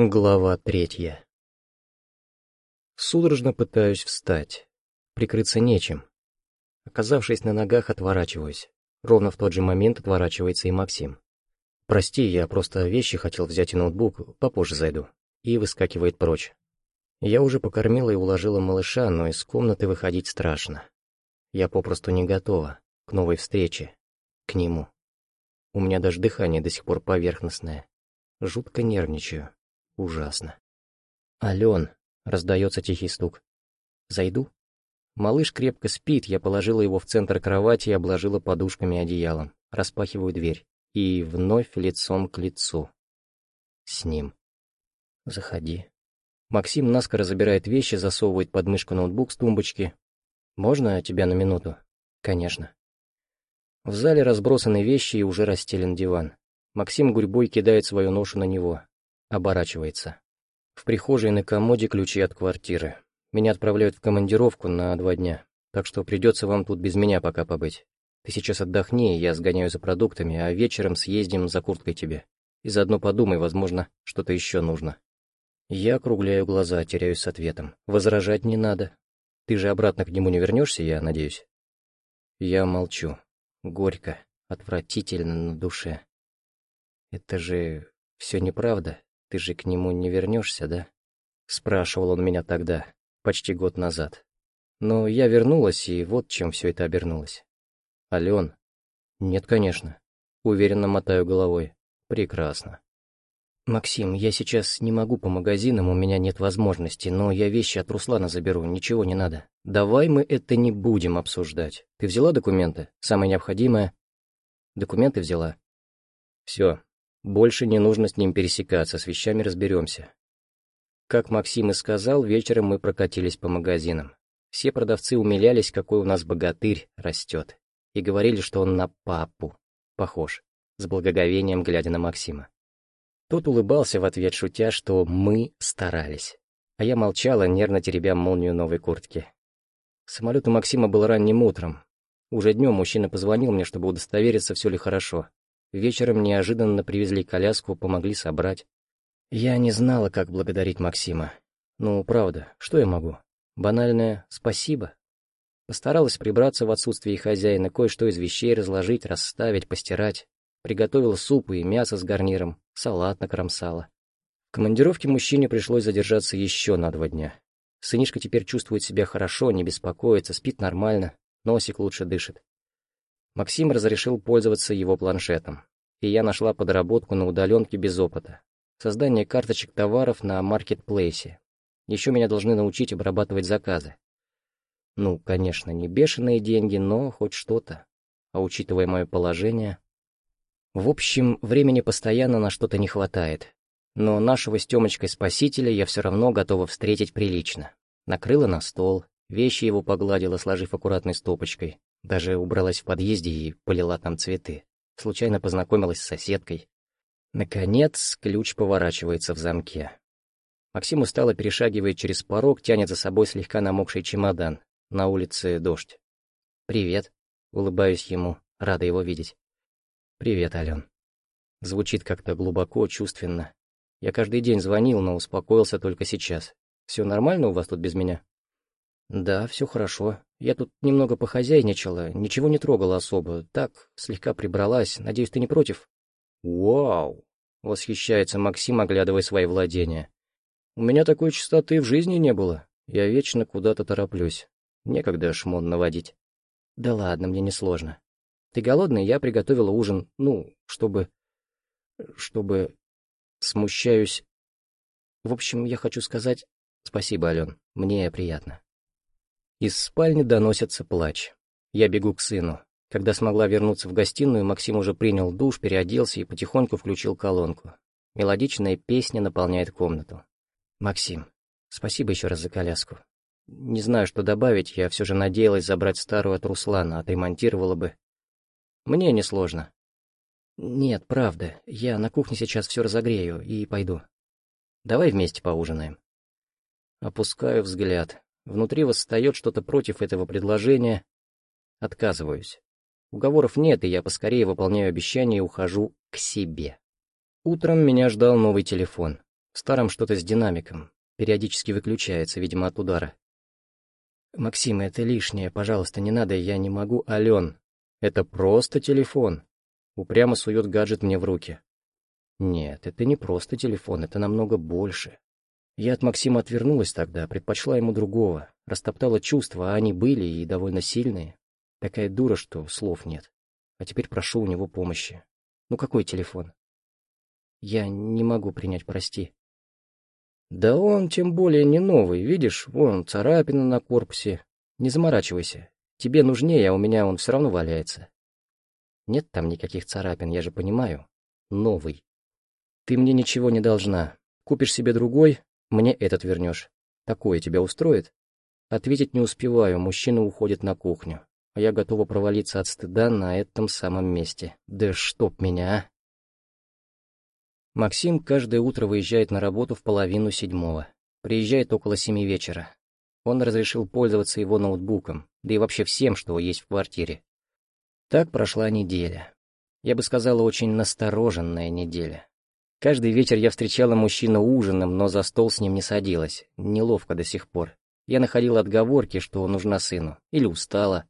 Глава третья. Судорожно пытаюсь встать. Прикрыться нечем. Оказавшись на ногах, отворачиваюсь. Ровно в тот же момент отворачивается и Максим. «Прости, я просто вещи хотел взять и ноутбук, попозже зайду». И выскакивает прочь. Я уже покормила и уложила малыша, но из комнаты выходить страшно. Я попросту не готова к новой встрече, к нему. У меня даже дыхание до сих пор поверхностное. Жутко нервничаю. Ужасно. «Ален!» — раздается тихий стук. «Зайду?» Малыш крепко спит, я положила его в центр кровати и обложила подушками и одеялом. Распахиваю дверь. И вновь лицом к лицу. С ним. «Заходи». Максим наскоро забирает вещи, засовывает под мышку ноутбук с тумбочки. «Можно тебя на минуту?» «Конечно». В зале разбросаны вещи и уже расстелен диван. Максим гурьбой кидает свою ношу на него. Оборачивается. В прихожей на комоде ключи от квартиры. Меня отправляют в командировку на два дня, так что придется вам тут без меня пока побыть. Ты сейчас отдохни, я сгоняю за продуктами, а вечером съездим за курткой тебе. И заодно подумай, возможно, что-то еще нужно. Я округляю глаза, теряюсь с ответом. Возражать не надо. Ты же обратно к нему не вернешься, я надеюсь? Я молчу. Горько, отвратительно на душе. Это же все неправда. «Ты же к нему не вернешься, да?» Спрашивал он меня тогда, почти год назад. Но я вернулась, и вот чем все это обернулось. «Ален?» «Нет, конечно». Уверенно мотаю головой. «Прекрасно». «Максим, я сейчас не могу по магазинам, у меня нет возможности, но я вещи от Руслана заберу, ничего не надо. Давай мы это не будем обсуждать. Ты взяла документы? Самое необходимое?» «Документы взяла?» «Все, больше не нужно с ним пересекаться, с вещами разберемся. Как Максим и сказал, вечером мы прокатились по магазинам. Все продавцы умилялись, какой у нас богатырь растет, и говорили, что он на папу похож, с благоговением глядя на Максима. Тот улыбался в ответ, шутя, что мы старались. А я молчала, нервно теребя молнию новой куртки. Самолет у Максима был ранним утром. Уже днем мужчина позвонил мне, чтобы удостовериться, все ли хорошо. Вечером неожиданно привезли коляску, помогли собрать. Я не знала, как благодарить Максима. Ну, правда, что я могу? Банальное «спасибо». Постаралась прибраться в отсутствии хозяина, кое-что из вещей разложить, расставить, постирать. Приготовила суп и мясо с гарниром, салат накромсала. В командировке мужчине пришлось задержаться еще на два дня. Сынишка теперь чувствует себя хорошо, не беспокоится, спит нормально, носик лучше дышит. Максим разрешил пользоваться его планшетом, и я нашла подработку на удаленке без опыта. Создание карточек товаров на маркетплейсе. Еще меня должны научить обрабатывать заказы. Ну, конечно, не бешеные деньги, но хоть что-то. А учитывая мое положение... В общем, времени постоянно на что-то не хватает. Но нашего с Тёмочкой спасителя я все равно готова встретить прилично. Накрыла на стол, вещи его погладила, сложив аккуратной стопочкой, даже убралась в подъезде и полила там цветы. Случайно познакомилась с соседкой. Наконец, ключ поворачивается в замке. Максим устало перешагивает через порог, тянет за собой слегка намокший чемодан. На улице дождь. «Привет», — улыбаюсь ему, рада его видеть. «Привет, Ален». Звучит как-то глубоко, чувственно. Я каждый день звонил, но успокоился только сейчас. Все нормально у вас тут без меня? Да, все хорошо. Я тут немного похозяйничала, ничего не трогала особо. Так, слегка прибралась. Надеюсь, ты не против? Вау! Восхищается Максим, оглядывая свои владения. У меня такой чистоты в жизни не было. Я вечно куда-то тороплюсь. Некогда шмон наводить. Да ладно, мне не сложно. Ты голодный? Я приготовила ужин, ну, чтобы... Чтобы... Смущаюсь. В общем, я хочу сказать... Спасибо, Ален, мне приятно. Из спальни доносится плач. Я бегу к сыну. Когда смогла вернуться в гостиную, Максим уже принял душ, переоделся и потихоньку включил колонку. Мелодичная песня наполняет комнату. «Максим, спасибо еще раз за коляску. Не знаю, что добавить, я все же надеялась забрать старую от Руслана, отремонтировала бы. Мне несложно. Нет, правда, я на кухне сейчас все разогрею и пойду. Давай вместе поужинаем». Опускаю взгляд. Внутри восстает что-то против этого предложения. Отказываюсь. Уговоров нет, и я поскорее выполняю обещание и ухожу к себе. Утром меня ждал новый телефон. В старом что-то с динамиком. Периодически выключается, видимо, от удара. «Максим, это лишнее, пожалуйста, не надо, я не могу, Ален. Это просто телефон». Упрямо сует гаджет мне в руки. Нет, это не просто телефон, это намного больше. Я от Максима отвернулась тогда, предпочла ему другого, растоптала чувства, а они были и довольно сильные. Такая дура, что слов нет. А теперь прошу у него помощи. Ну какой телефон? Я не могу принять, прости. Да он тем более не новый, видишь, вон царапина на корпусе. Не заморачивайся. Тебе нужнее, а у меня он все равно валяется. Нет там никаких царапин, я же понимаю. Новый. Ты мне ничего не должна. Купишь себе другой, мне этот вернешь. Такое тебя устроит? Ответить не успеваю, мужчина уходит на кухню. А я готова провалиться от стыда на этом самом месте. Да чтоб меня, а! Максим каждое утро выезжает на работу в половину седьмого. Приезжает около семи вечера. Он разрешил пользоваться его ноутбуком, да и вообще всем, что есть в квартире. Так прошла неделя. Я бы сказала, очень настороженная неделя. Каждый вечер я встречала мужчину ужином, но за стол с ним не садилась. Неловко до сих пор. Я находила отговорки, что нужна сыну. Или устала.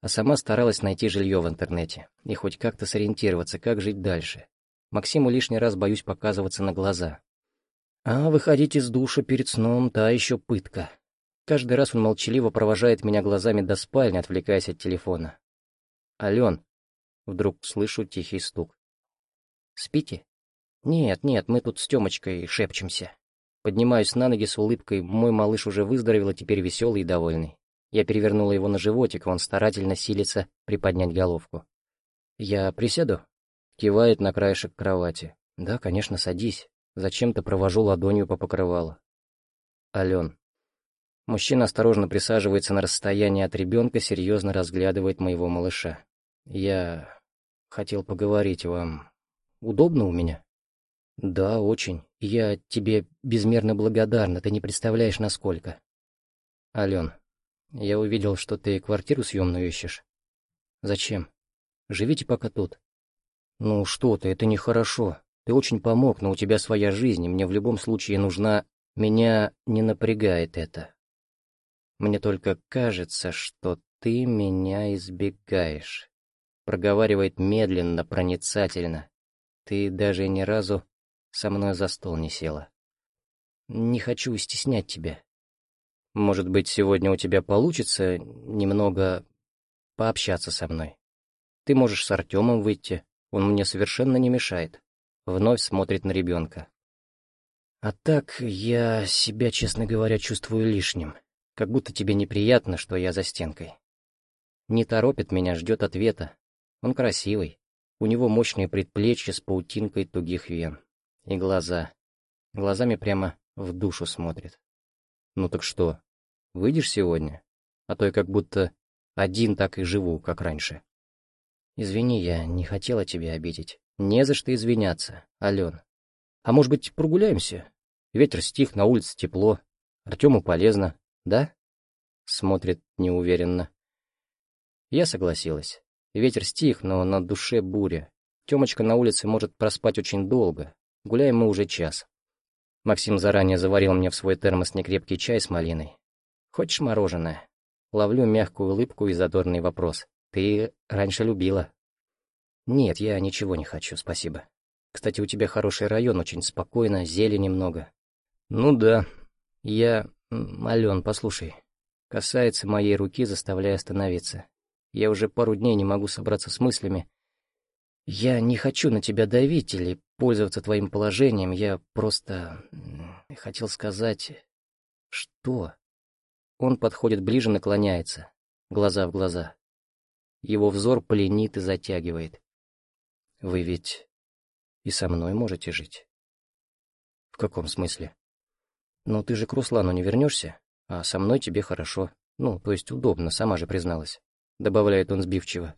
А сама старалась найти жилье в интернете. И хоть как-то сориентироваться, как жить дальше. Максиму лишний раз боюсь показываться на глаза. А выходить из душа перед сном — та еще пытка. Каждый раз он молчаливо провожает меня глазами до спальни, отвлекаясь от телефона. «Ален!» Вдруг слышу тихий стук. «Спите?» «Нет, нет, мы тут с Тёмочкой шепчемся». Поднимаюсь на ноги с улыбкой, мой малыш уже выздоровел и теперь веселый и довольный. Я перевернула его на животик, он старательно силится приподнять головку. «Я присяду?» Кивает на краешек кровати. «Да, конечно, садись. Зачем-то провожу ладонью по покрывалу». Ален. Мужчина осторожно присаживается на расстоянии от ребенка, серьезно разглядывает моего малыша. «Я хотел поговорить вам. Удобно у меня?» «Да, очень. Я тебе безмерно благодарна, ты не представляешь, насколько». «Ален, я увидел, что ты квартиру съемную ищешь. Зачем? Живите пока тут». «Ну что ты, это нехорошо. Ты очень помог, но у тебя своя жизнь, и мне в любом случае нужна... Меня не напрягает это. Мне только кажется, что ты меня избегаешь». Проговаривает медленно, проницательно. Ты даже ни разу со мной за стол не села. Не хочу стеснять тебя. Может быть, сегодня у тебя получится немного пообщаться со мной. Ты можешь с Артемом выйти, он мне совершенно не мешает. Вновь смотрит на ребенка. А так я себя, честно говоря, чувствую лишним. Как будто тебе неприятно, что я за стенкой. Не торопит меня, ждет ответа. Он красивый. У него мощные предплечья с паутинкой тугих вен. И глаза. Глазами прямо в душу смотрит. Ну так что, выйдешь сегодня? А то я как будто один так и живу, как раньше. Извини, я не хотела тебя обидеть. Не за что извиняться, Ален. А может быть, прогуляемся? Ветер стих, на улице тепло. Артему полезно, да? Смотрит неуверенно. Я согласилась. Ветер стих, но на душе буря. Темочка на улице может проспать очень долго, Гуляем мы уже час. Максим заранее заварил мне в свой термос некрепкий чай с малиной. «Хочешь мороженое?» Ловлю мягкую улыбку и задорный вопрос. «Ты раньше любила?» «Нет, я ничего не хочу, спасибо. Кстати, у тебя хороший район, очень спокойно, зелени много». «Ну да. Я... Ален, послушай. Касается моей руки, заставляя остановиться. Я уже пару дней не могу собраться с мыслями. Я не хочу на тебя давить или пользоваться твоим положением, я просто хотел сказать... Что? Он подходит ближе, наклоняется, глаза в глаза. Его взор пленит и затягивает. Вы ведь и со мной можете жить. В каком смысле? Ну, ты же к Руслану не вернешься, а со мной тебе хорошо. Ну, то есть удобно, сама же призналась. Добавляет он сбивчиво.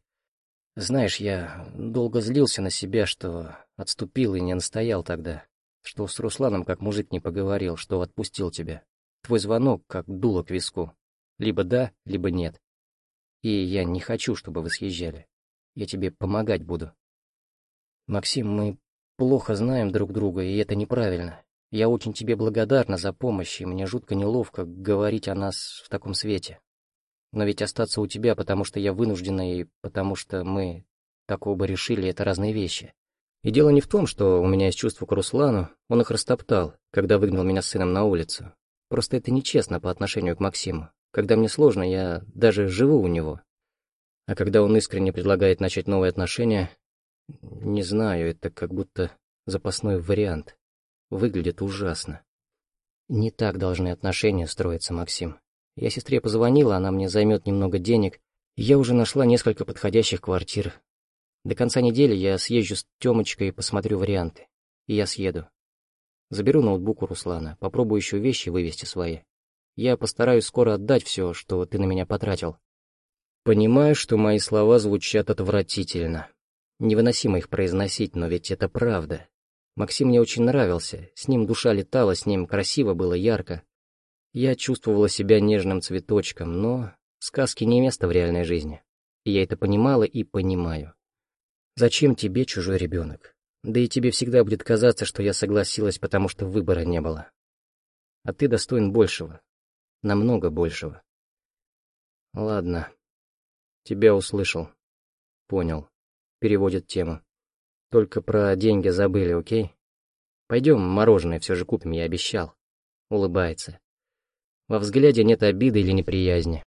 Знаешь, я долго злился на себя, что отступил и не настоял тогда, что с Русланом как мужик не поговорил, что отпустил тебя. Твой звонок как дуло к виску. Либо да, либо нет. И я не хочу, чтобы вы съезжали. Я тебе помогать буду. Максим, мы плохо знаем друг друга, и это неправильно. Я очень тебе благодарна за помощь, и мне жутко неловко говорить о нас в таком свете. Но ведь остаться у тебя, потому что я вынуждена, и потому что мы так оба решили, это разные вещи. И дело не в том, что у меня есть чувство к Руслану, он их растоптал, когда выгнал меня с сыном на улицу. Просто это нечестно по отношению к Максиму. Когда мне сложно, я даже живу у него. А когда он искренне предлагает начать новые отношения, не знаю, это как будто запасной вариант. Выглядит ужасно. Не так должны отношения строиться, Максим. Я сестре позвонила, она мне займет немного денег. Я уже нашла несколько подходящих квартир. До конца недели я съезжу с Тёмочкой и посмотрю варианты. И я съеду. Заберу ноутбук у Руслана, попробую еще вещи вывести свои. Я постараюсь скоро отдать все, что ты на меня потратил. Понимаю, что мои слова звучат отвратительно. Невыносимо их произносить, но ведь это правда. Максим мне очень нравился, с ним душа летала, с ним красиво было, ярко. Я чувствовала себя нежным цветочком, но сказки не место в реальной жизни. Я это понимала и понимаю. Зачем тебе чужой ребенок? Да и тебе всегда будет казаться, что я согласилась, потому что выбора не было. А ты достоин большего. Намного большего. Ладно. Тебя услышал. Понял. Переводит тему. Только про деньги забыли, окей? Пойдем, мороженое все же купим, я обещал. Улыбается. Во взгляде нет обиды или неприязни.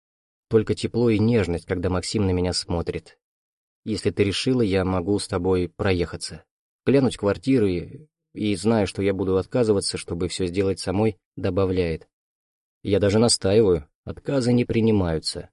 Только тепло и нежность, когда Максим на меня смотрит. Если ты решила, я могу с тобой проехаться. Глянуть квартиры и, зная, что я буду отказываться, чтобы все сделать самой, добавляет. Я даже настаиваю, отказы не принимаются.